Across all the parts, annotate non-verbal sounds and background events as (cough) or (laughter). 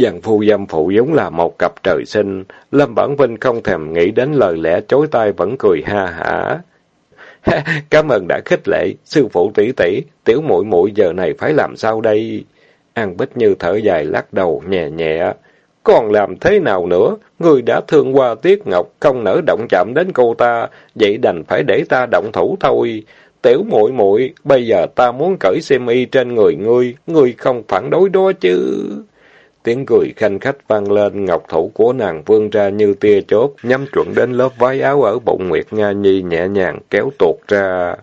Dàn phu dâm phụ giống là một cặp trời sinh, Lâm Bản Vinh không thèm nghĩ đến lời lẽ chối tai vẫn cười ha hả. (laughs) Cảm ơn đã khích lệ, sư phụ tỷ tỷ, tiểu muội muội giờ này phải làm sao đây? An Bích Như thở dài lắc đầu nhẹ nhẹ. Còn làm thế nào nữa? Người đã thương qua Tiết Ngọc, không nỡ động chạm đến cô ta, vậy đành phải để ta động thủ thôi. Tiểu muội muội, bây giờ ta muốn cởi xem y trên người ngươi, ngươi không phản đối đó chứ? Tiếng cười khanh khách vang lên, ngọc thủ của nàng vươn ra như tia chớp, nhắm chuẩn đến lớp váy áo ở bụng Nguyệt Nga Nhi nhẹ nhàng kéo tuột ra.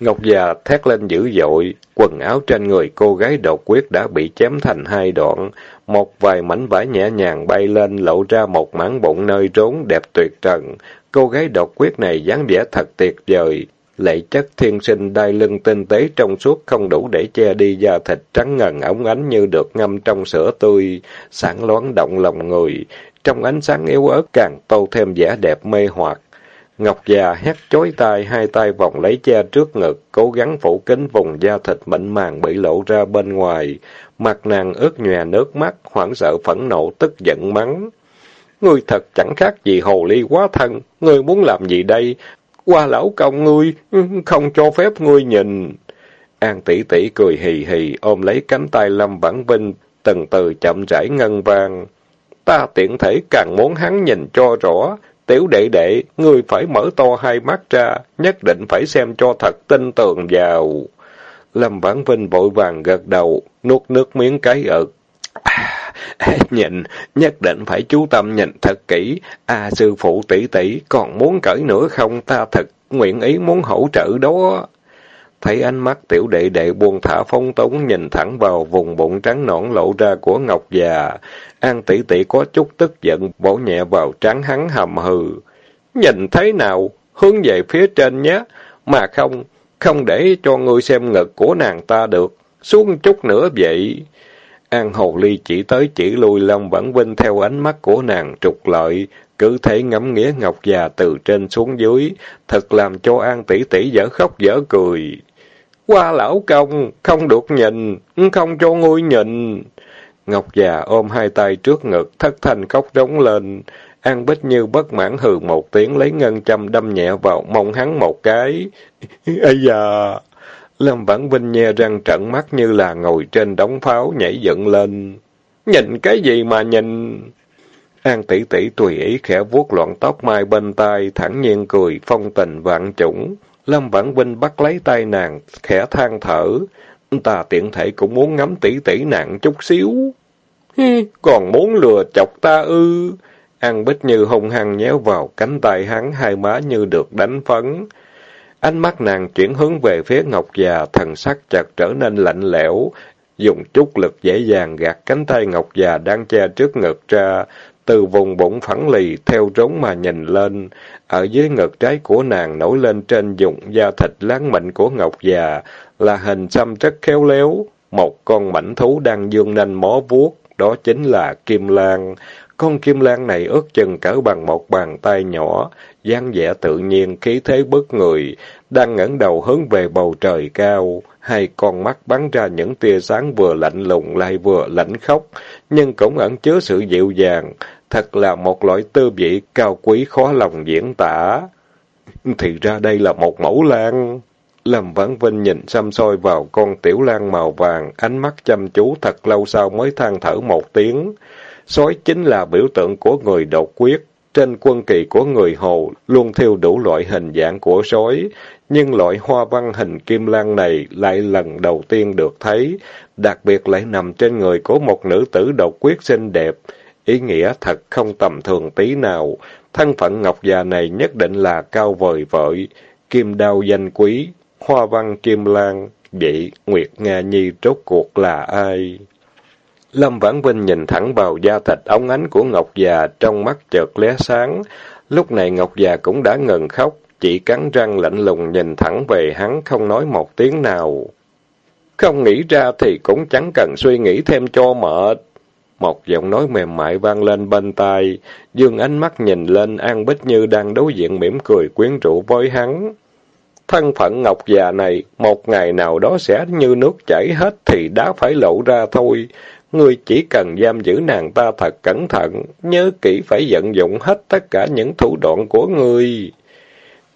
Ngọc già thét lên dữ dội, quần áo trên người cô gái độc quyết đã bị chém thành hai đoạn, một vài mảnh vải nhẹ nhàng bay lên lộ ra một mảng bụng nơi trốn đẹp tuyệt trần. Cô gái độc quyết này dáng vẻ thật tuyệt vời, lệ chất thiên sinh đai lưng tinh tế trong suốt không đủ để che đi da thịt trắng ngần ống ánh như được ngâm trong sữa tươi, sáng loáng động lòng người. Trong ánh sáng yếu ớt càng tô thêm vẻ đẹp mê hoặc. Ngọc già hét chối tai, hai tay vòng lấy che trước ngực, cố gắng phủ kín vùng da thịt mịn màng bị lộ ra bên ngoài. Mặt nàng ướt nhòe nước mắt, hoảng sợ phẫn nộ, tức giận mắng. Ngươi thật chẳng khác gì hồ ly quá thân, ngươi muốn làm gì đây? Qua lão công ngươi, không cho phép ngươi nhìn. An tỷ tỷ cười hì hì, ôm lấy cánh tay Lâm Vãn Vinh, từng từ chậm rãi ngân vang. Ta tiện thể càng muốn hắn nhìn cho rõ. Tiểu đệ đệ, ngươi phải mở to hai mắt ra, nhất định phải xem cho thật tin tưởng vào. Lâm Vãn Vinh vội vàng gật đầu, nuốt nước miếng cái ợt. À, (laughs) nhìn, nhất định phải chú tâm nhìn thật kỹ. À, sư phụ tỷ tỷ, còn muốn cởi nữa không? Ta thật nguyện ý muốn hỗ trợ đó. Thấy ánh mắt tiểu đệ đệ buông thả phong túng nhìn thẳng vào vùng bụng trắng nõn lộ ra của Ngọc già. An tỷ tỷ có chút tức giận, bổ nhẹ vào trắng hắn hầm hừ. Nhìn thấy nào, hướng về phía trên nhé, mà không, không để cho ngươi xem ngực của nàng ta được, xuống chút nữa vậy. An Hầu Ly chỉ tới chỉ lui Long Vãn Vinh theo ánh mắt của nàng trục lợi, cứ thế ngắm nghĩa Ngọc già từ trên xuống dưới, thật làm cho An tỷ tỷ dở khóc dở cười. Qua lão công, không được nhìn, không cho ngươi nhìn. Ngọc già ôm hai tay trước ngực, thất thanh khóc rống lên. An Bích Như bất mãn hừ một tiếng lấy ngân châm đâm nhẹ vào mông hắn một cái. (laughs) Ây da! Lâm Vãn Vinh nhe răng trận mắt như là ngồi trên đống pháo nhảy dựng lên. Nhìn cái gì mà nhìn? An tỷ tỷ tùy ý khẽ vuốt loạn tóc mai bên tai, thẳng nhiên cười, phong tình vạn chủng. Lâm Vãn Vinh bắt lấy tay nàng, khẽ than thở. Ta tiện thể cũng muốn ngắm tỷ tỷ nàng chút xíu. Hi, còn muốn lừa chọc ta ư. An Bích Như hung hăng nhéo vào cánh tay hắn, hai má như được đánh phấn. Ánh mắt nàng chuyển hướng về phía Ngọc già, thần sắc chợt trở nên lạnh lẽo, dùng chút lực dễ dàng gạt cánh tay Ngọc già đang che trước ngực ra, từ vùng bụng phẳng lì theo rốn mà nhìn lên, ở dưới ngực trái của nàng nổi lên trên dụng da thịt láng mịn của Ngọc già, là hình xăm rất khéo léo, một con mảnh thú đang dương nanh mó vuốt, đó chính là Kim Lan. Con kim lan này ước chừng cỡ bằng một bàn tay nhỏ, dáng vẻ tự nhiên, khí thế bất người, đang ngẩng đầu hướng về bầu trời cao. Hai con mắt bắn ra những tia sáng vừa lạnh lùng lại vừa lạnh khóc, nhưng cũng ẩn chứa sự dịu dàng. Thật là một loại tư vị cao quý khó lòng diễn tả. Thì ra đây là một mẫu lan. Lâm Vãn Vinh nhìn xăm soi vào con tiểu lan màu vàng, ánh mắt chăm chú thật lâu sau mới than thở một tiếng. Sói chính là biểu tượng của người độc quyết. Trên quân kỳ của người Hồ luôn thiêu đủ loại hình dạng của sói, nhưng loại hoa văn hình kim lan này lại lần đầu tiên được thấy, đặc biệt lại nằm trên người của một nữ tử độc quyết xinh đẹp. Ý nghĩa thật không tầm thường tí nào, thân phận ngọc già này nhất định là cao vời vợi, kim đao danh quý, hoa văn kim lan, vậy Nguyệt Nga Nhi rốt cuộc là ai? Lâm Vãn Vinh nhìn thẳng vào da thịt ống ánh của Ngọc già, trong mắt chợt lóe sáng. Lúc này Ngọc già cũng đã ngừng khóc, chỉ cắn răng lạnh lùng nhìn thẳng về hắn, không nói một tiếng nào. Không nghĩ ra thì cũng chẳng cần suy nghĩ thêm cho mệt. Một giọng nói mềm mại vang lên bên tai, dương ánh mắt nhìn lên An Bích Như đang đối diện mỉm cười quyến rũ với hắn. Thân phận Ngọc già này, một ngày nào đó sẽ như nước chảy hết thì đã phải lộ ra thôi. Ngươi chỉ cần giam giữ nàng ta thật cẩn thận, nhớ kỹ phải vận dụng hết tất cả những thủ đoạn của ngươi.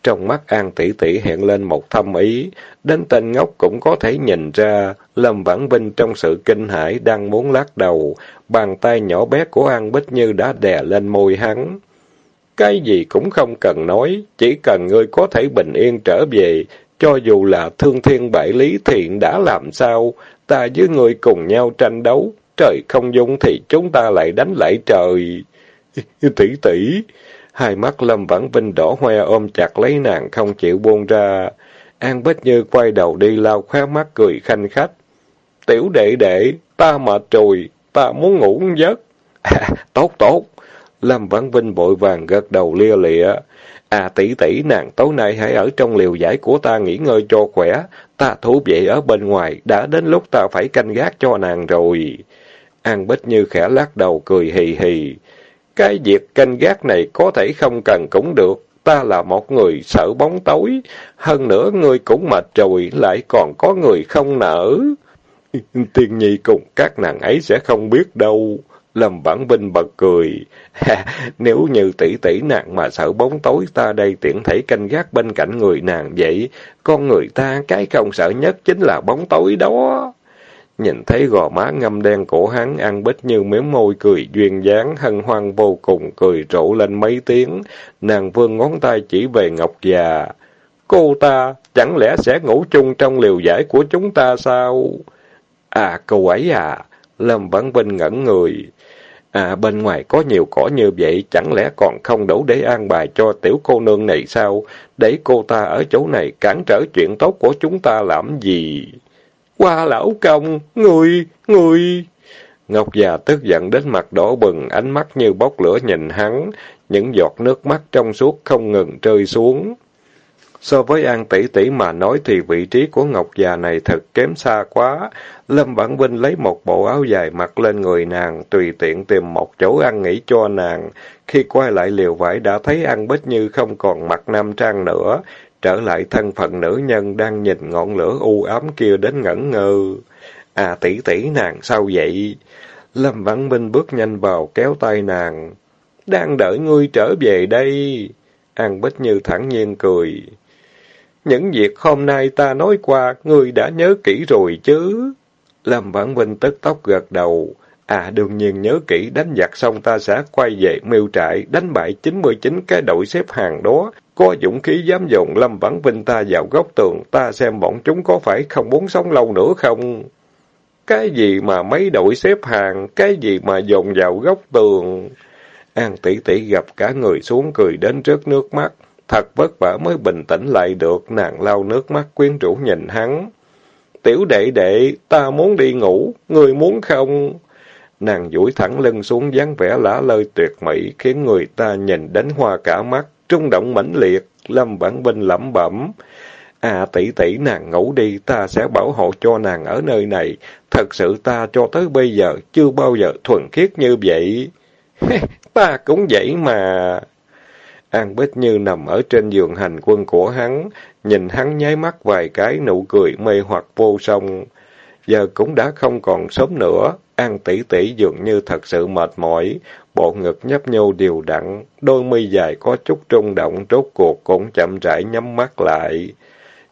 Trong mắt An tỷ tỷ hiện lên một thâm ý, đến tên ngốc cũng có thể nhìn ra, Lâm Vãn Vinh trong sự kinh hãi đang muốn lắc đầu, bàn tay nhỏ bé của An Bích Như đã đè lên môi hắn. Cái gì cũng không cần nói, chỉ cần ngươi có thể bình yên trở về, cho dù là thương thiên bại lý thiện đã làm sao, ta với ngươi cùng nhau tranh đấu, trời không dung thì chúng ta lại đánh lại trời. (laughs) tỷ tỷ, hai mắt Lâm Vãn Vinh đỏ hoe ôm chặt lấy nàng không chịu buông ra. An Bích Như quay đầu đi lao khóe mắt cười khanh khách. Tiểu đệ đệ, ta mệt rồi, ta muốn ngủ giấc. À, (laughs) tốt tốt. Lâm Vãn Vinh vội vàng gật đầu lia lịa. À tỷ tỷ nàng tối nay hãy ở trong liều giải của ta nghỉ ngơi cho khỏe. Ta thú vệ ở bên ngoài, đã đến lúc ta phải canh gác cho nàng rồi. An Bích Như khẽ lắc đầu cười hì hì. Cái việc canh gác này có thể không cần cũng được. Ta là một người sợ bóng tối. Hơn nữa ngươi cũng mệt rồi, lại còn có người không nở. (laughs) Tiên nhi cùng các nàng ấy sẽ không biết đâu. Lâm bản Vinh bật cười. (laughs) Nếu như tỷ tỷ nàng mà sợ bóng tối ta đây tiện thể canh gác bên cạnh người nàng vậy, con người ta cái không sợ nhất chính là bóng tối đó. Nhìn thấy gò má ngâm đen cổ hắn, ăn bích như méo môi cười duyên dáng, hân hoan vô cùng, cười rộ lên mấy tiếng. Nàng vươn ngón tay chỉ về Ngọc già. Cô ta, chẳng lẽ sẽ ngủ chung trong liều giải của chúng ta sao? À, cô ấy à? Lâm văn Vinh ngẩn người. À, bên ngoài có nhiều cỏ như vậy, chẳng lẽ còn không đủ để an bài cho tiểu cô nương này sao? Để cô ta ở chỗ này cản trở chuyện tốt của chúng ta làm gì? Qua lão công, người, người... Ngọc già tức giận đến mặt đỏ bừng, ánh mắt như bốc lửa nhìn hắn, những giọt nước mắt trong suốt không ngừng rơi xuống. So với An tỷ tỷ mà nói thì vị trí của Ngọc già này thật kém xa quá. Lâm bản Vinh lấy một bộ áo dài mặc lên người nàng, tùy tiện tìm một chỗ ăn nghỉ cho nàng. Khi quay lại liều vải đã thấy An Bích Như không còn mặc nam trang nữa, trở lại thân phận nữ nhân đang nhìn ngọn lửa u ám kia đến ngẩn ngơ. À tỷ tỷ nàng sao vậy? Lâm Văn Minh bước nhanh vào kéo tay nàng. Đang đợi ngươi trở về đây. An Bích Như thẳng nhiên cười. Những việc hôm nay ta nói qua, ngươi đã nhớ kỹ rồi chứ? Lâm Văn Minh tức tốc gật đầu. À đương nhiên nhớ kỹ đánh giặc xong ta sẽ quay về miêu trại, đánh bại 99 cái đội xếp hàng đó. Có dũng khí dám dồn Lâm Vãn Vinh ta vào góc tường, ta xem bọn chúng có phải không muốn sống lâu nữa không? Cái gì mà mấy đội xếp hàng, cái gì mà dồn vào góc tường? An tỷ tỷ gặp cả người xuống cười đến trước nước mắt. Thật vất vả mới bình tĩnh lại được, nàng lau nước mắt quyến rũ nhìn hắn. Tiểu đệ đệ, ta muốn đi ngủ, người muốn không? Nàng duỗi thẳng lưng xuống dáng vẻ lả lơi tuyệt mỹ, khiến người ta nhìn đến hoa cả mắt, trung động mãnh liệt, Lâm Vãn Vinh lẩm bẩm. À tỷ tỷ nàng ngủ đi, ta sẽ bảo hộ cho nàng ở nơi này. Thật sự ta cho tới bây giờ chưa bao giờ thuần khiết như vậy. (laughs) ta cũng vậy mà. An Bích Như nằm ở trên giường hành quân của hắn, nhìn hắn nháy mắt vài cái nụ cười mê hoặc vô song. Giờ cũng đã không còn sớm nữa, An tỷ tỷ dường như thật sự mệt mỏi, bộ ngực nhấp nhô đều đặn, đôi mi dài có chút rung động, rốt cuộc cũng chậm rãi nhắm mắt lại.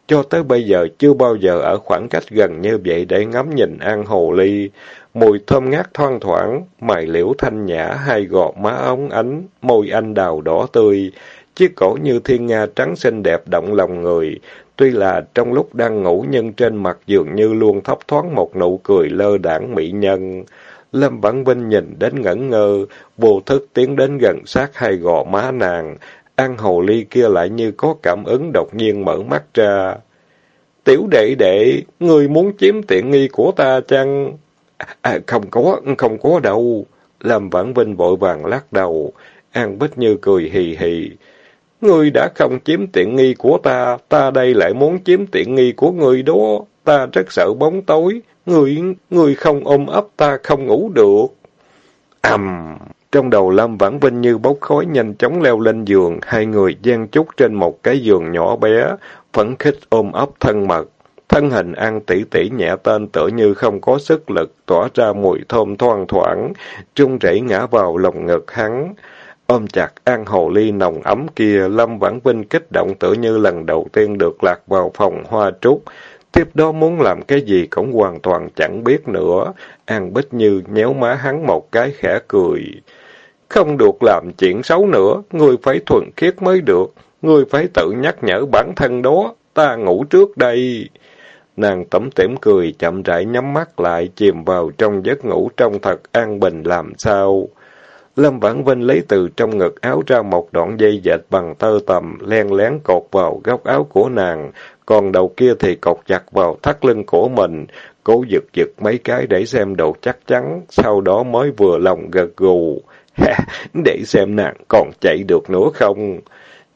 Cho tới bây giờ chưa bao giờ ở khoảng cách gần như vậy để ngắm nhìn An Hồ Ly, mùi thơm ngát thoang thoảng, mày liễu thanh nhã, hai gò má ống ánh, môi anh đào đỏ tươi, chiếc cổ như thiên nga trắng xinh đẹp động lòng người. Tuy là trong lúc đang ngủ nhưng trên mặt dường như luôn thấp thoáng một nụ cười lơ đảng mỹ nhân. Lâm Vãn Vinh nhìn đến ngẩn ngơ, vô thức tiến đến gần sát hai gò má nàng. An hồ ly kia lại như có cảm ứng đột nhiên mở mắt ra. Tiểu đệ đệ, người muốn chiếm tiện nghi của ta chăng? À, không có, không có đâu. Lâm Vãn Vinh vội vàng lắc đầu. An Bích Như cười hì hì. Ngươi đã không chiếm tiện nghi của ta, ta đây lại muốn chiếm tiện nghi của ngươi đó. Ta rất sợ bóng tối. người người không ôm ấp ta không ngủ được. ầm Trong đầu Lâm Vãn Vinh như bốc khói nhanh chóng leo lên giường, hai người gian chúc trên một cái giường nhỏ bé, phấn khích ôm ấp thân mật. Thân hình An tỉ tỉ nhẹ tên tựa như không có sức lực, tỏa ra mùi thơm thoang thoảng, trung rẩy ngã vào lồng ngực hắn. Ôm chặt An Hồ Ly nồng ấm kia, Lâm Vãn Vinh kích động tựa như lần đầu tiên được lạc vào phòng hoa trúc. Tiếp đó muốn làm cái gì cũng hoàn toàn chẳng biết nữa. An Bích Như nhéo má hắn một cái khẽ cười. Không được làm chuyện xấu nữa, ngươi phải thuần khiết mới được. Ngươi phải tự nhắc nhở bản thân đó, ta ngủ trước đây. Nàng tẩm tỉm cười, chậm rãi nhắm mắt lại, chìm vào trong giấc ngủ trong thật an bình làm sao. Lâm Vãn Vinh lấy từ trong ngực áo ra một đoạn dây dệt bằng tơ tầm, len lén cột vào góc áo của nàng, còn đầu kia thì cột chặt vào thắt lưng của mình, cố giật giật mấy cái để xem độ chắc chắn, sau đó mới vừa lòng gật gù. (laughs) để xem nàng còn chạy được nữa không?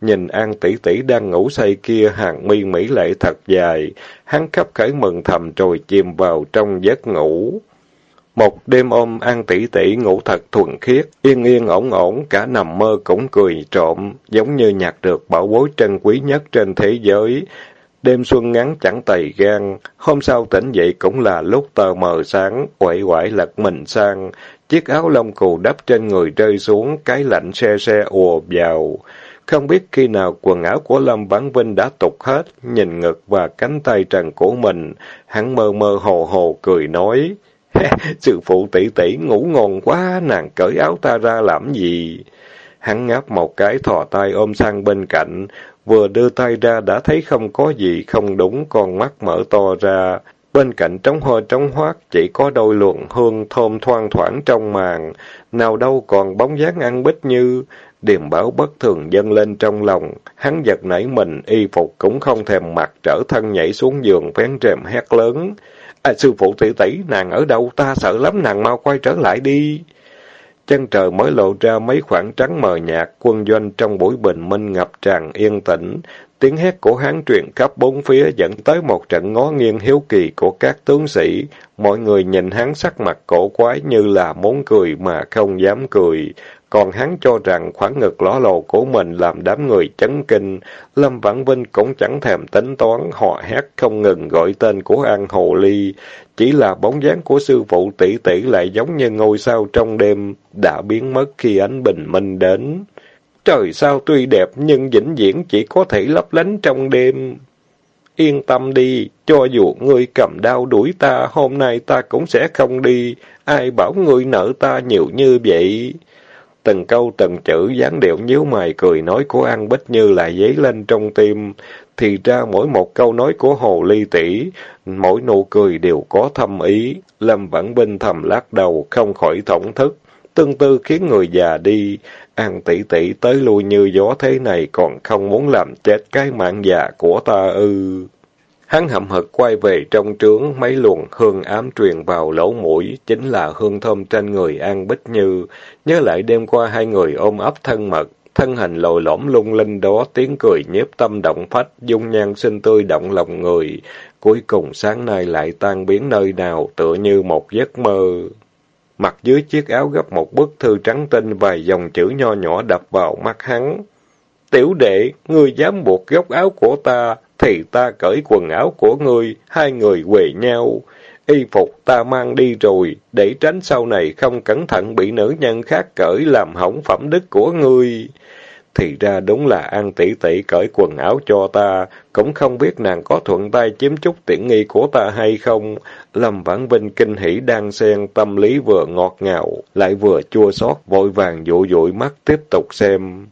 Nhìn An tỷ tỷ đang ngủ say kia, hàng mi mỹ lệ thật dài, hắn khắp khởi mừng thầm rồi chìm vào trong giấc ngủ. Một đêm ôm An tỷ tỷ ngủ thật thuần khiết, yên yên ổn ổn, cả nằm mơ cũng cười trộm, giống như nhặt được bảo bối trân quý nhất trên thế giới. Đêm xuân ngắn chẳng tầy gan, hôm sau tỉnh dậy cũng là lúc tờ mờ sáng, quậy quải lật mình sang, chiếc áo lông cù đắp trên người rơi xuống, cái lạnh xe xe ùa vào. Không biết khi nào quần áo của Lâm Bán Vinh đã tục hết, nhìn ngực và cánh tay trần của mình, hắn mơ mơ hồ hồ cười nói. (laughs) Sư phụ tỷ tỷ ngủ ngon quá, nàng cởi áo ta ra làm gì? Hắn ngáp một cái thò tay ôm sang bên cạnh, vừa đưa tay ra đã thấy không có gì không đúng, con mắt mở to ra. Bên cạnh trống hoa trống hoác chỉ có đôi luồng hương thơm thoang thoảng trong màn, nào đâu còn bóng dáng ăn bích như... Điềm bảo bất thường dâng lên trong lòng, hắn giật nảy mình, y phục cũng không thèm mặc, trở thân nhảy xuống giường, vén rèm hét lớn. À, sư phụ tỷ tỷ, nàng ở đâu, ta sợ lắm, nàng mau quay trở lại đi. Chân trời mới lộ ra mấy khoảng trắng mờ nhạt, quân doanh trong buổi bình minh ngập tràn yên tĩnh. Tiếng hét của hán truyền khắp bốn phía dẫn tới một trận ngó nghiêng hiếu kỳ của các tướng sĩ. Mọi người nhìn hắn sắc mặt cổ quái như là muốn cười mà không dám cười. Còn hắn cho rằng khoảng ngực ló lồ của mình làm đám người chấn kinh. Lâm Vãn Vinh cũng chẳng thèm tính toán, họ hét không ngừng gọi tên của An Hồ Ly. Chỉ là bóng dáng của sư phụ tỷ tỷ lại giống như ngôi sao trong đêm, đã biến mất khi ánh bình minh đến. Trời sao tuy đẹp nhưng vĩnh viễn chỉ có thể lấp lánh trong đêm. Yên tâm đi, cho dù ngươi cầm đao đuổi ta, hôm nay ta cũng sẽ không đi. Ai bảo ngươi nợ ta nhiều như vậy? Từng câu từng chữ dáng điệu nhíu mày cười nói của An Bích Như lại dấy lên trong tim. Thì ra mỗi một câu nói của Hồ Ly tỷ mỗi nụ cười đều có thâm ý. Lâm Vãn Binh thầm lắc đầu, không khỏi thổng thức. Tương tư khiến người già đi. An tỷ tỷ tới lui như gió thế này còn không muốn làm chết cái mạng già của ta ư. Hắn hậm hực quay về trong trướng, mấy luồng hương ám truyền vào lỗ mũi, chính là hương thơm trên người An Bích Như. Nhớ lại đêm qua hai người ôm ấp thân mật, thân hình lồi lõm lung linh đó, tiếng cười nhiếp tâm động phách, dung nhan xinh tươi động lòng người. Cuối cùng sáng nay lại tan biến nơi nào, tựa như một giấc mơ. Mặt dưới chiếc áo gấp một bức thư trắng tinh vài dòng chữ nho nhỏ đập vào mắt hắn. Tiểu đệ, ngươi dám buộc góc áo của ta, thì ta cởi quần áo của ngươi, hai người quề nhau. Y phục ta mang đi rồi, để tránh sau này không cẩn thận bị nữ nhân khác cởi làm hỏng phẩm đức của ngươi. Thì ra đúng là An tỷ tỷ cởi quần áo cho ta, cũng không biết nàng có thuận tay chiếm chút tiện nghi của ta hay không. Lâm Vãn Vinh kinh hỉ đang xen, tâm lý vừa ngọt ngào, lại vừa chua xót, vội vàng dụ dụi mắt tiếp tục xem.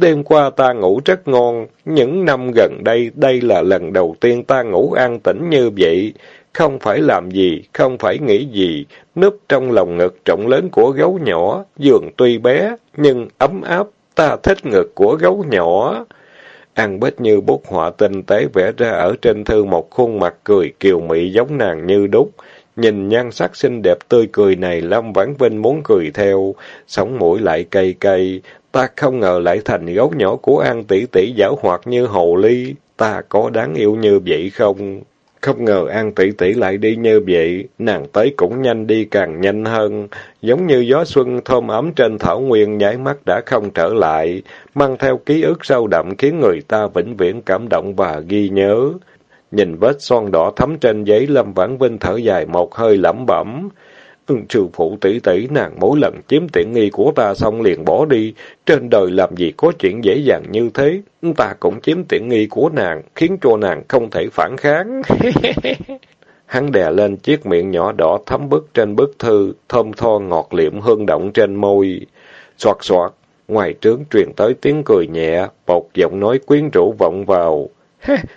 Đêm qua ta ngủ rất ngon, những năm gần đây, đây là lần đầu tiên ta ngủ an tĩnh như vậy. Không phải làm gì, không phải nghĩ gì, núp trong lòng ngực trọng lớn của gấu nhỏ, giường tuy bé, nhưng ấm áp, ta thích ngực của gấu nhỏ. An Bích như bút họa tinh tế vẽ ra ở trên thư một khuôn mặt cười kiều mị giống nàng như đúc. Nhìn nhan sắc xinh đẹp tươi cười này, Lâm Vãn Vinh muốn cười theo, sống mũi lại cay cay, Ta không ngờ lại thành gấu nhỏ của An tỷ tỷ giảo hoạt như hồ ly. Ta có đáng yêu như vậy không? Không ngờ An tỷ tỷ lại đi như vậy, nàng tới cũng nhanh đi càng nhanh hơn, giống như gió xuân thơm ấm trên thảo nguyên nháy mắt đã không trở lại, mang theo ký ức sâu đậm khiến người ta vĩnh viễn cảm động và ghi nhớ. Nhìn vết son đỏ thấm trên giấy, Lâm Vãn Vinh thở dài một hơi lẩm bẩm. Ừ, sư phụ tỷ tỷ nàng mỗi lần chiếm tiện nghi của ta xong liền bỏ đi. Trên đời làm gì có chuyện dễ dàng như thế. Ta cũng chiếm tiện nghi của nàng, khiến cho nàng không thể phản kháng. (laughs) Hắn đè lên chiếc miệng nhỏ đỏ thấm bức trên bức thư, thơm tho ngọt liệm hương động trên môi. Xoạt xoạt, ngoài trướng truyền tới tiếng cười nhẹ, một giọng nói quyến rũ vọng vào.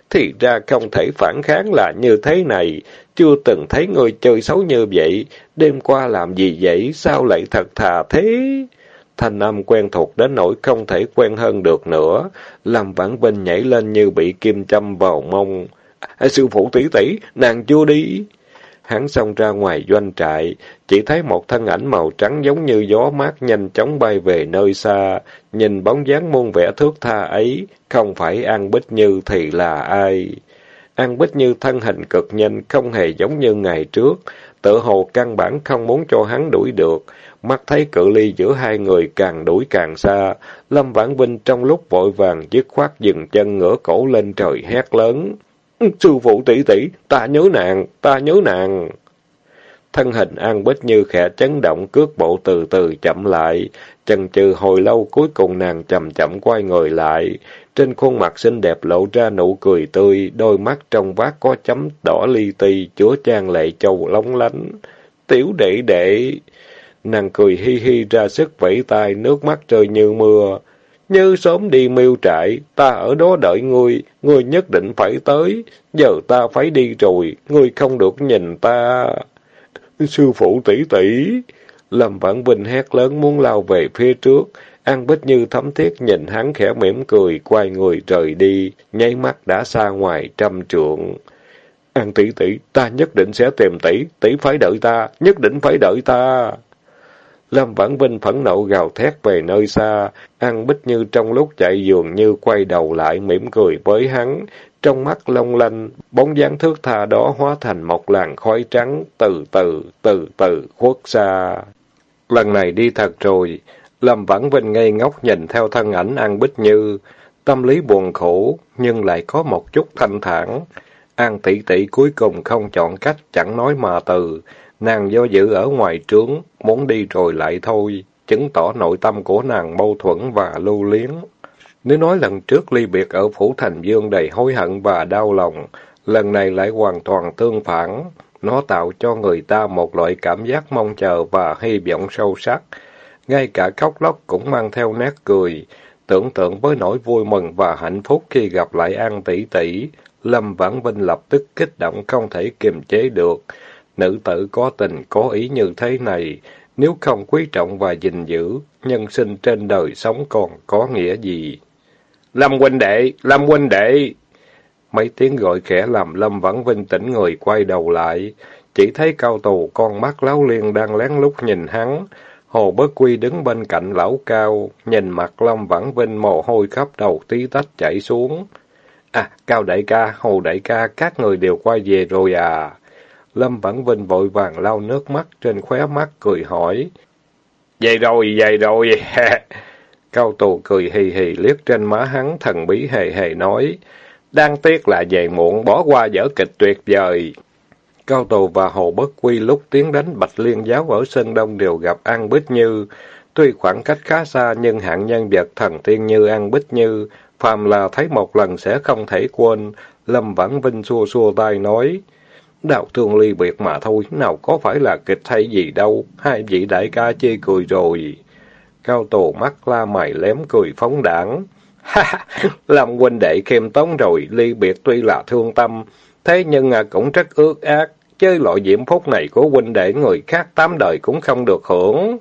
Thì ra không thể phản kháng là như thế này, chưa từng thấy người chơi xấu như vậy, đêm qua làm gì vậy, sao lại thật thà thế? Thanh âm quen thuộc đến nỗi không thể quen hơn được nữa, làm vãn vinh nhảy lên như bị kim châm vào mông. À, sư phụ tỷ tỷ, nàng chưa đi. Hắn xông ra ngoài doanh trại, chỉ thấy một thân ảnh màu trắng giống như gió mát nhanh chóng bay về nơi xa. Nhìn bóng dáng muôn vẻ thước tha ấy, không phải An Bích Như thì là ai? An Bích Như thân hình cực nhanh, không hề giống như ngày trước. Tự hồ căn bản không muốn cho hắn đuổi được. Mắt thấy cự ly giữa hai người càng đuổi càng xa. Lâm Vãn Vinh trong lúc vội vàng dứt khoát dừng chân ngửa cổ lên trời hét lớn. Sư phụ tỷ tỷ, ta nhớ nàng, ta nhớ nàng. Thân hình An Bích Như khẽ chấn động, cước bộ từ từ chậm lại. Chần chừ hồi lâu cuối cùng nàng chậm chậm quay người lại. Trên khuôn mặt xinh đẹp lộ ra nụ cười tươi, đôi mắt trong vát có chấm đỏ li ti, chứa trang lệ châu lóng lánh. Tiểu đệ đệ! Nàng cười hi hi ra sức vẫy tay, nước mắt rơi như mưa. Như sớm đi miêu trại, ta ở đó đợi ngươi, ngươi nhất định phải tới. Giờ ta phải đi rồi, ngươi không được nhìn ta. Sư phụ tỷ tỷ! Lâm Vãn Vinh hét lớn muốn lao về phía trước. An Bích Như thấm thiết nhìn hắn khẽ mỉm cười, quay người rời đi, nháy mắt đã xa ngoài trăm trượng. An tỷ tỷ, ta nhất định sẽ tìm tỷ, tỷ phải đợi ta, nhất định phải đợi ta. Lâm Vãn Vinh phẫn nộ gào thét về nơi xa, An Bích Như trong lúc chạy dường như quay đầu lại mỉm cười với hắn, trong mắt long lanh, bóng dáng thước tha đó hóa thành một làn khói trắng, từ từ, từ từ, khuất xa. Lần này đi thật rồi, Lâm Vãn Vinh ngây ngốc nhìn theo thân ảnh An Bích Như, tâm lý buồn khổ, nhưng lại có một chút thanh thản. An tỷ tỷ cuối cùng không chọn cách chẳng nói mà từ, nàng do dự ở ngoài trướng, muốn đi rồi lại thôi, chứng tỏ nội tâm của nàng mâu thuẫn và lưu liếng. Nếu nói lần trước ly biệt ở Phủ Thành Dương đầy hối hận và đau lòng, lần này lại hoàn toàn tương phản. Nó tạo cho người ta một loại cảm giác mong chờ và hy vọng sâu sắc. Ngay cả khóc lóc cũng mang theo nét cười, tưởng tượng với nỗi vui mừng và hạnh phúc khi gặp lại An tỷ tỷ. Lâm Vãn Vinh lập tức kích động không thể kiềm chế được. Nữ tử có tình, có ý như thế này, nếu không quý trọng và gìn giữ, nhân sinh trên đời sống còn có nghĩa gì? Lâm huynh đệ! Lâm huynh đệ! Mấy tiếng gọi khẽ làm Lâm Vẫn Vinh tỉnh người quay đầu lại, chỉ thấy cao tù con mắt láo liên đang lén lút nhìn hắn. Hồ Bất Quy đứng bên cạnh lão cao, nhìn mặt Lâm Vãn Vinh mồ hôi khắp đầu tí tách chảy xuống. À, Cao đại ca, Hồ đại ca, các người đều quay về rồi à? Lâm Vãn Vinh vội vàng lau nước mắt trên khóe mắt cười hỏi. Vậy rồi, vậy rồi. (laughs) Cao tù cười hì hì liếc trên má hắn, thần bí hề hề nói. đang tiếc là về muộn, bỏ qua dở kịch tuyệt vời. Cao Tù và Hồ Bất Quy lúc tiến đánh Bạch Liên giáo ở Sơn Đông đều gặp An Bích Như. Tuy khoảng cách khá xa nhưng hạng nhân vật thần tiên như An Bích Như, phàm là thấy một lần sẽ không thể quên. Lâm Vãn Vinh xua xua tay nói, Đạo thương ly biệt mà thôi, nào có phải là kịch hay gì đâu, hai vị đại ca chê cười rồi. Cao tổ mắt la mày lém cười phóng đảng. (laughs) Ha, làm huynh đệ khiêm tốn rồi, ly biệt tuy là thương tâm, thế nhưng à, cũng rất ước ác. Chơi loại diễm phúc này của huynh đệ người khác tám đời cũng không được hưởng.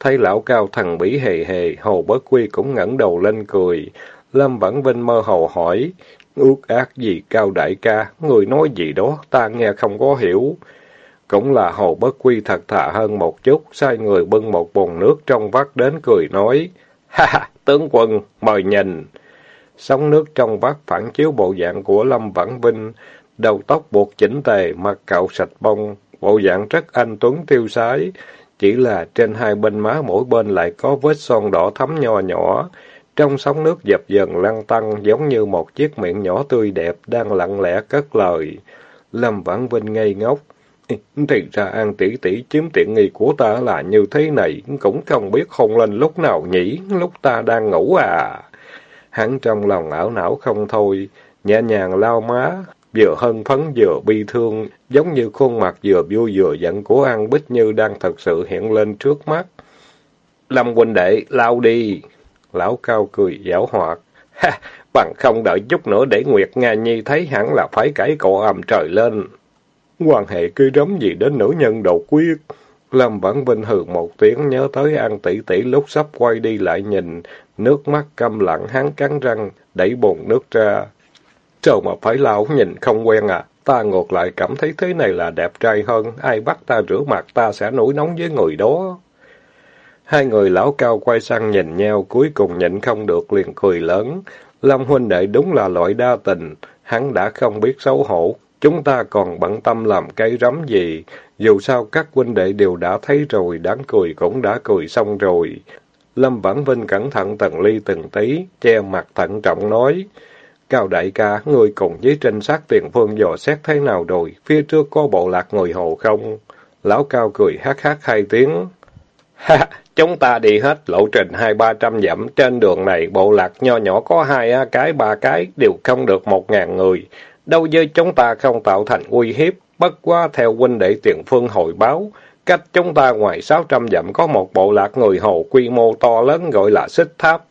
Thấy lão cao thần bỉ hề hề, Hồ Bất Quy cũng ngẩng đầu lên cười. Lâm Vãn Vinh mơ hồ hỏi, ước ác gì cao đại ca, người nói gì đó, ta nghe không có hiểu. Cũng là Hồ Bất Quy thật thà hơn một chút, sai người bưng một bồn nước trong vắt đến cười nói, ha ha, tướng quân, mời nhìn. Sóng nước trong vắt phản chiếu bộ dạng của Lâm Vãn Vinh, đầu tóc buộc chỉnh tề, mặt cạo sạch bông, bộ dạng rất anh tuấn tiêu sái, chỉ là trên hai bên má mỗi bên lại có vết son đỏ thắm nho nhỏ, trong sóng nước dập dần lăn tăng giống như một chiếc miệng nhỏ tươi đẹp đang lặng lẽ cất lời. Lâm Vãn Vinh ngây ngốc. (laughs) Thì ra An tỷ tỷ chiếm tiện nghi của ta là như thế này, cũng không biết hôn lên lúc nào nhỉ, lúc ta đang ngủ à. Hắn trong lòng ảo não không thôi, nhẹ nhàng lau má, vừa hân phấn vừa bi thương, giống như khuôn mặt vừa vui vừa giận của An Bích Như đang thật sự hiện lên trước mắt. Lâm huynh đệ, lau đi. Lão cao cười giảo hoạt. (laughs) Ha, bằng không đợi chút nữa để Nguyệt Nga Nhi thấy hẳn là phải cãi cổ ầm trời lên. Quan hệ cứ rắm gì đến nữ nhân đầu quyết. Lâm Vãn Vinh hừ một tiếng nhớ tới An tỷ tỷ lúc sắp quay đi lại nhìn, nước mắt câm lặng hắn cắn răng, đẩy bồn nước ra. Trời mà phải lão nhìn không quen à? Ta ngược lại cảm thấy thế này là đẹp trai hơn, ai bắt ta rửa mặt ta sẽ nổi nóng với người đó. Hai người lão cao quay sang nhìn nhau, cuối cùng nhịn không được liền cười lớn. Lâm huynh đệ đúng là loại đa tình, hắn đã không biết xấu hổ, chúng ta còn bận tâm làm cái rắm gì. Dù sao các huynh đệ đều đã thấy rồi, đáng cười cũng đã cười xong rồi. Lâm Vãn Vinh cẩn thận từng ly từng tí, che mặt thận trọng nói. Cao đại ca, người cùng với trinh sát tiền phương dò xét thế nào rồi? Phía trước có bộ lạc người hồ không? Lão Cao cười hát hát hai tiếng. (laughs) Ha, chúng ta đi hết lộ trình hai ba trăm dặm. Trên đường này bộ lạc nho nhỏ có hai cái, ba cái, đều không được một ngàn người. Đâu với chúng ta không tạo thành uy hiếp. Bất quá theo huynh đệ tiền phương hồi báo, cách chúng ta ngoài sáu trăm dặm có một bộ lạc người hồ quy mô to lớn gọi là xích tháp.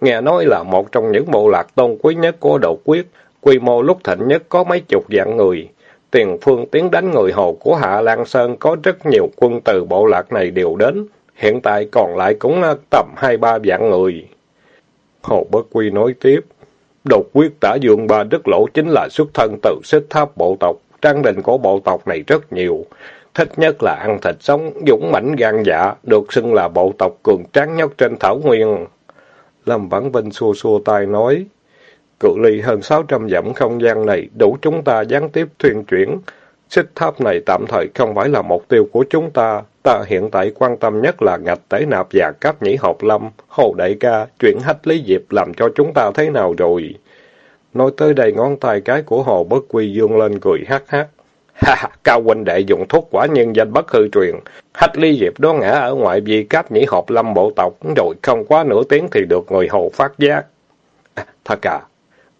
Nghe nói là một trong những bộ lạc tôn quý nhất của độ quyết, quy mô lúc thịnh nhất có mấy chục vạn người. Tiền phương tiến đánh người hồ của Hạ Lan Sơn có rất nhiều quân từ bộ lạc này đều đến, hiện tại còn lại cũng à, tầm hai ba vạn người. Hồ Bất Quy nói tiếp, đột quyết tả dương ba đức lỗ chính là xuất thân từ xích tháp bộ tộc, trang đình của bộ tộc này rất nhiều. Thích nhất là ăn thịt sống, dũng mãnh gan dạ, được xưng là bộ tộc cường tráng nhất trên thảo nguyên. Lâm Vãn Vinh xua xua tay nói, cự ly hơn sáu trăm dặm không gian này đủ chúng ta gián tiếp thuyên chuyển. Xích tháp này tạm thời không phải là mục tiêu của chúng ta. Ta hiện tại quan tâm nhất là ngạch tế nạp và cáp nhĩ hộp lâm, hồ đại ca, chuyện hách lý diệp làm cho chúng ta thế nào rồi. Nói tới đây ngón tay cái của hồ bất quy dương lên cười hát hát. (laughs) Ha, cao huynh đệ dùng thuốc quả nhân danh bất hư truyền. Hách ly diệp đó ngã ở ngoại vi cáp nhĩ hộp lâm bộ tộc, rồi không quá nửa tiếng thì được người hồ phát giác. À, thật à?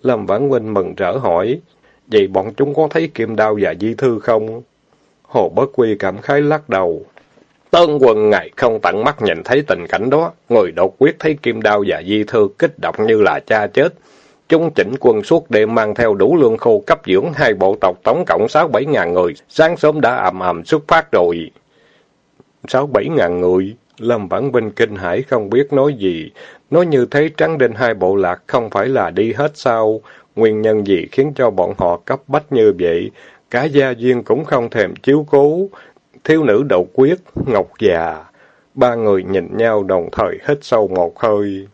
Lâm Vãn Huynh mừng rỡ hỏi, vậy bọn chúng có thấy kim đao và di thư không? Hồ Bất Quy cảm khái lắc đầu. Tân quân ngày không tận mắt nhìn thấy tình cảnh đó, người đột quyết thấy kim đao và di thư kích động như là cha chết. Chúng chỉnh quân suốt đêm mang theo đủ lương khô cấp dưỡng hai bộ tộc tổng cộng sáu bảy ngàn người, sáng sớm đã ầm ầm xuất phát rồi. Sáu bảy ngàn người, Lâm Vãn Vinh kinh hãi không biết nói gì. Nói như thế trắng đinh hai bộ lạc không phải là đi hết sao? Nguyên nhân gì khiến cho bọn họ cấp bách như vậy? Cả gia duyên cũng không thèm chiếu cố. Thiếu nữ đậu quyết, ngọc già. Ba người nhìn nhau đồng thời hít sâu một hơi.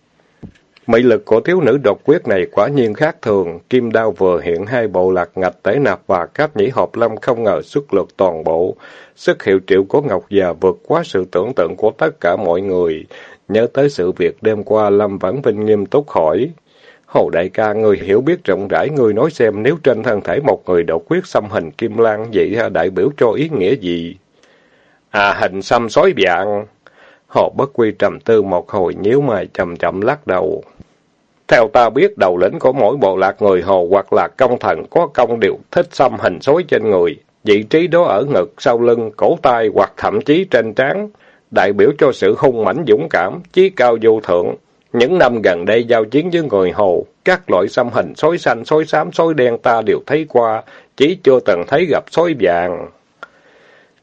Mỹ lực của thiếu nữ độc quyết này quả nhiên khác thường. Kim đao vừa hiện hai bộ lạc ngạch tế nạp và cáp nhĩ hộp lâm không ngờ xuất lực toàn bộ. Sức hiệu triệu của Ngọc già vượt quá sự tưởng tượng của tất cả mọi người. Nhớ tới sự việc đêm qua, Lâm Vãn Vinh nghiêm túc hỏi. Hồ đại ca, người hiểu biết rộng rãi, người nói xem nếu trên thân thể một người độc quyết xâm hình kim lan, vậy đại biểu cho ý nghĩa gì? À, hình xăm sói vạn. Hồ bất quy trầm tư một hồi nhíu mày chậm chậm lắc đầu. Theo ta biết, đầu lĩnh của mỗi bộ lạc người Hồ hoặc là công thần có công đều thích xăm hình sói trên người. Vị trí đó ở ngực, sau lưng, cổ tay hoặc thậm chí trên trán, đại biểu cho sự hung mãnh dũng cảm, chí cao vô thượng. Những năm gần đây giao chiến với người Hồ, các loại xăm hình sói xanh, sói xám, sói đen ta đều thấy qua, chỉ chưa từng thấy gặp sói vàng.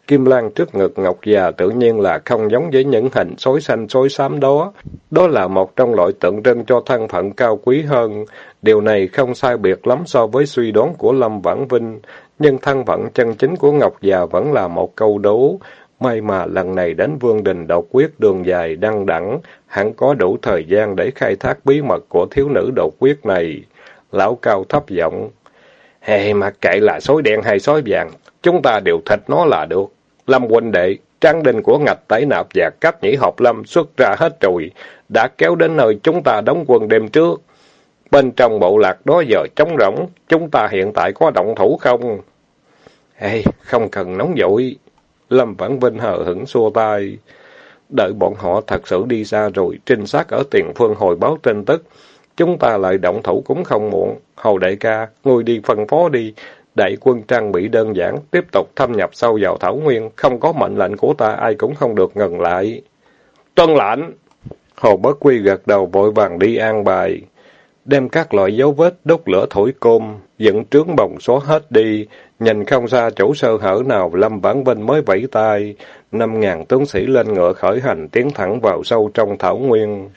Kim Lan trước ngực Ngọc già tự nhiên là không giống với những hình sói xanh sói xám đó. Đó là một trong loại tượng trưng cho thân phận cao quý hơn. Điều này không sai biệt lắm so với suy đoán của Lâm Vãn Vinh. Nhưng thân phận chân chính của Ngọc già vẫn là một câu đố. May mà lần này đến Vương Đình độc quyết đường dài đăng đẳng, hẳn có đủ thời gian để khai thác bí mật của thiếu nữ độc quyết này. Lão cao thấp giọng. Hey, mặc kệ là sói đen hay sói vàng, chúng ta đều thịt nó là được. Lâm huynh đệ, trang đình của ngạch tẩy nạp và cách nhĩ học lâm xuất ra hết rồi, đã kéo đến nơi chúng ta đóng quân đêm trước. Bên trong bộ lạc đó giờ trống rỗng, chúng ta hiện tại có động thủ không? Ê, không cần nóng vội. Lâm Vãn Vinh hờ hững xua tay. Đợi bọn họ thật sự đi xa rồi, trinh sát ở tiền phương hồi báo tin tức. Chúng ta lại động thủ cũng không muộn. Hầu đại ca, ngươi đi phân phó đi. Đại quân trang bị đơn giản, tiếp tục thâm nhập sâu vào Thảo Nguyên. Không có mệnh lệnh của ta, ai cũng không được ngừng lại. Tuân lệnh! Hồ Bất Quy gật đầu vội vàng đi an bài. Đem các loại dấu vết đốt lửa thổi côm, dựng trướng bồng xóa hết đi. Nhìn không xa chỗ sơ hở nào, Lâm Vãn Vinh mới vẫy tay. Năm ngàn tướng sĩ lên ngựa khởi hành tiến thẳng vào sâu trong Thảo Nguyên.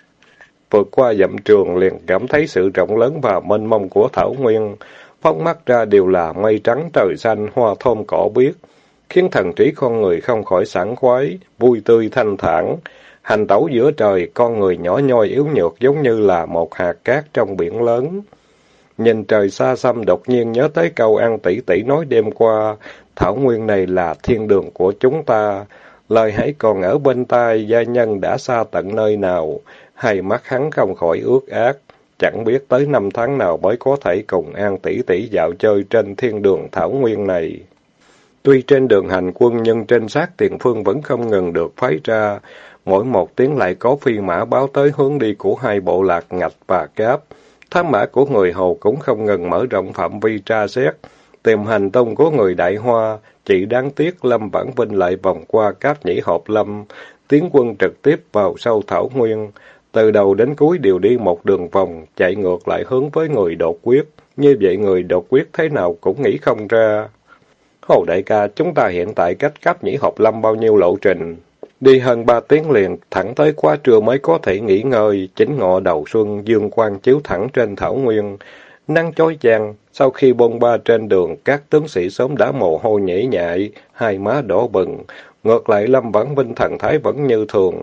Vượt qua dặm trường liền cảm thấy sự rộng lớn và mênh mông của Thảo Nguyên. Phóng mắt ra đều là mây trắng trời xanh, hoa thơm cỏ biếc, khiến thần trí con người không khỏi sảng khoái, vui tươi thanh thản. Hành tẩu giữa trời, con người nhỏ nhoi yếu nhược giống như là một hạt cát trong biển lớn. Nhìn trời xa xăm đột nhiên nhớ tới câu an tỷ tỷ nói đêm qua, Thảo Nguyên này là thiên đường của chúng ta. Lời hãy còn ở bên tai, gia nhân đã xa tận nơi nào, hai mắt hắn không khỏi ước ác. Chẳng biết tới năm tháng nào mới có thể cùng An tỷ tỷ dạo chơi trên thiên đường Thảo Nguyên này. Tuy trên đường hành quân nhưng trên sát tiền phương vẫn không ngừng được phái ra, mỗi một tiếng lại có phi mã báo tới hướng đi của hai bộ lạc ngạch và cáp. Thám mã của người hầu cũng không ngừng mở rộng phạm vi tra xét, tìm hành tung của người Đại Hoa, chỉ đáng tiếc Lâm Vãn Vinh lại vòng qua các nhĩ hộp lâm, tiến quân trực tiếp vào sâu Thảo Nguyên. Từ đầu đến cuối đều đi một đường vòng, chạy ngược lại hướng với người đột quyết. Như vậy người đột quyết thế nào cũng nghĩ không ra. Hồ đại ca, chúng ta hiện tại cách cấp nhĩ học lâm bao nhiêu lộ trình? Đi hơn ba tiếng liền, thẳng tới quá trưa mới có thể nghỉ ngơi, chính ngọ đầu xuân, dương quang chiếu thẳng trên thảo nguyên. Nắng chói chang, sau khi bôn ba trên đường, các tướng sĩ sớm đã mồ hôi nhễ nhại, hai má đỏ bừng. Ngược lại Lâm Vãn Vinh thần thái vẫn như thường.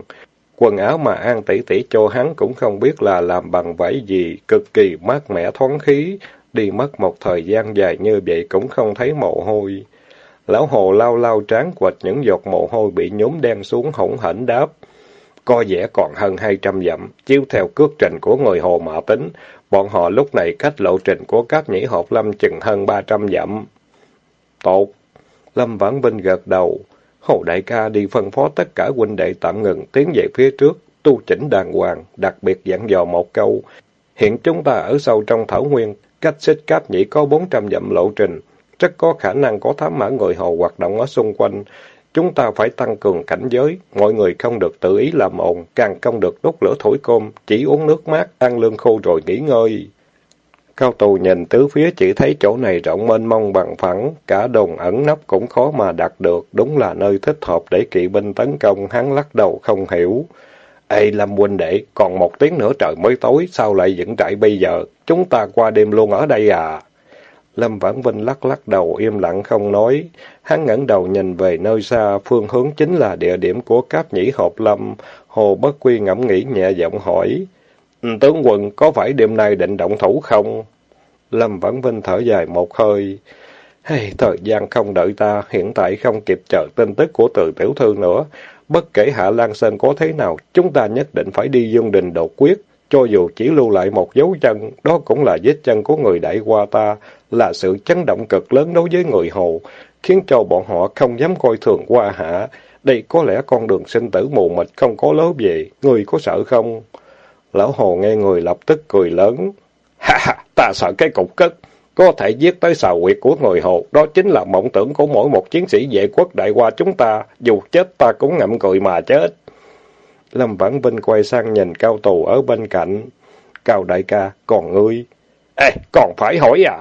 Quần áo mà An tỷ tỷ cho hắn cũng không biết là làm bằng vải gì, cực kỳ mát mẻ thoáng khí. Đi mất một thời gian dài như vậy cũng không thấy mồ hôi. Lão hồ lao lao trán quệt những giọt mồ hôi bị nhúm đen xuống hỗn hển đáp. Co vẻ còn hơn hai trăm dặm, chiếu theo cước trình của người hồ mạ tính, bọn họ lúc này cách lộ trình của các nhĩ hộp lâm chừng hơn ba trăm dặm. Tốt! Lâm Vãn Vinh gật đầu. Hồ Đại ca đi phân phó tất cả huynh đệ tạm ngừng tiến về phía trước, tu chỉnh đàng hoàng, đặc biệt dặn dò một câu. Hiện chúng ta ở sâu trong thảo nguyên, cách xích cáp nhĩ có bốn trăm dặm lộ trình, rất có khả năng có thám mã người Hồ hoạt động ở xung quanh. Chúng ta phải tăng cường cảnh giới, mọi người không được tự ý làm ồn, càng không được đốt lửa thổi cơm, chỉ uống nước mát, ăn lương khô rồi nghỉ ngơi. Cao tù nhìn tứ phía chỉ thấy chỗ này rộng mênh mông bằng phẳng, cả đồn ẩn nấp cũng khó mà đạt được, đúng là nơi thích hợp để kỵ binh tấn công, hắn lắc đầu không hiểu. Ê Lâm huynh đệ, còn một tiếng nữa trời mới tối, sao lại dựng trại bây giờ? Chúng ta qua đêm luôn ở đây à? Lâm Vãn Vinh lắc lắc đầu im lặng không nói. Hắn ngẩng đầu nhìn về nơi xa, phương hướng chính là địa điểm của cáp nhĩ hộp lâm. Hồ Bất Quy ngẫm nghĩ nhẹ giọng hỏi. Tướng quân, có phải đêm nay định động thủ không? Lâm Vãn Vinh thở dài một hơi. Hey, thời gian không đợi ta, hiện tại không kịp chờ tin tức của từ tiểu thư nữa. Bất kể Hạ Lan Sơn có thế nào, chúng ta nhất định phải đi dương đình đột quyết. Cho dù chỉ lưu lại một dấu chân, đó cũng là vết chân của người đại qua ta, là sự chấn động cực lớn đối với người Hồ, khiến cho bọn họ không dám coi thường qua hạ. Đây có lẽ con đường sinh tử mù mịt không có lối về, người có sợ không? Lão Hồ nghe người lập tức cười lớn. Ha ha, ta sợ cái cục cất. Có thể giết tới xào quyệt của người Hồ, đó chính là mộng tưởng của mỗi một chiến sĩ vệ quốc đại qua chúng ta, dù chết ta cũng ngậm cười mà chết. Lâm Vãn Vinh quay sang nhìn cao tù ở bên cạnh. Cao đại ca, còn ngươi? Ê, còn phải hỏi à?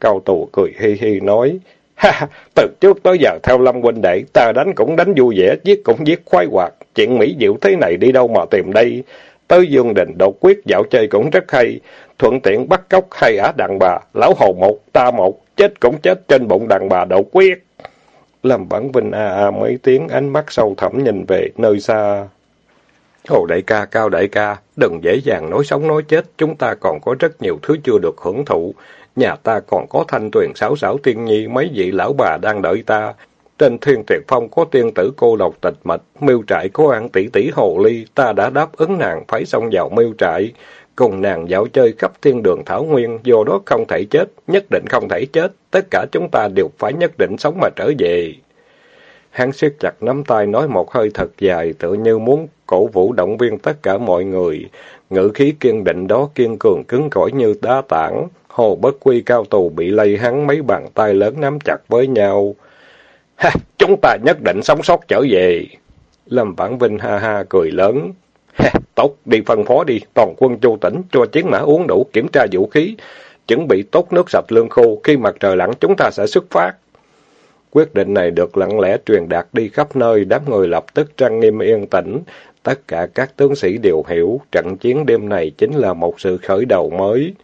Cao tù cười hi hi nói. Ha, từ trước tới giờ theo Lâm huynh đệ, ta đánh cũng đánh vui vẻ, giết cũng giết khoái hoạt. Chuyện mỹ diệu thế này đi đâu mà tìm đây? Tới Dương Đình đột quyết dạo chơi cũng rất hay. Thuận tiện bắt cóc hay ả đàn bà, lão hồ một, ta một, chết cũng chết trên bụng đàn bà đột quyết. Lâm Vãn Vinh a a mấy tiếng, ánh mắt sâu thẳm nhìn về nơi xa. Hồ đại ca, cao đại ca, đừng dễ dàng nói sống nói chết, chúng ta còn có rất nhiều thứ chưa được hưởng thụ. Nhà ta còn có thanh tuyền sáu sáu tiên nhi, mấy vị lão bà đang đợi ta. Trên thiên tuyệt phong có tiên tử cô độc tịch mịch, miêu trại có ăn tỷ tỷ hồ ly, ta đã đáp ứng nàng phải xông vào miêu trại. Cùng nàng dạo chơi khắp thiên đường Thảo Nguyên, vô đó không thể chết, nhất định không thể chết, tất cả chúng ta đều phải nhất định sống mà trở về. Hắn siết chặt nắm tay nói một hơi thật dài, tự như muốn cổ vũ động viên tất cả mọi người. Ngữ khí kiên định đó kiên cường cứng cỏi như đá tảng. Hồ bất quy cao tù bị lây hắn mấy bàn tay lớn nắm chặt với nhau. Ha! Chúng ta nhất định sống sót trở về! Lâm Vãn Vinh ha ha cười lớn. Ha! Tốt! Đi phân phó đi! Toàn quân chu tỉnh cho chiến mã uống đủ kiểm tra vũ khí. Chuẩn bị tốt nước sạch lương khô. Khi mặt trời lặn chúng ta sẽ xuất phát. Quyết định này được lặng lẽ truyền đạt đi khắp nơi, đám người lập tức trang nghiêm yên tĩnh. Tất cả các tướng sĩ đều hiểu, trận chiến đêm này chính là một sự khởi đầu mới.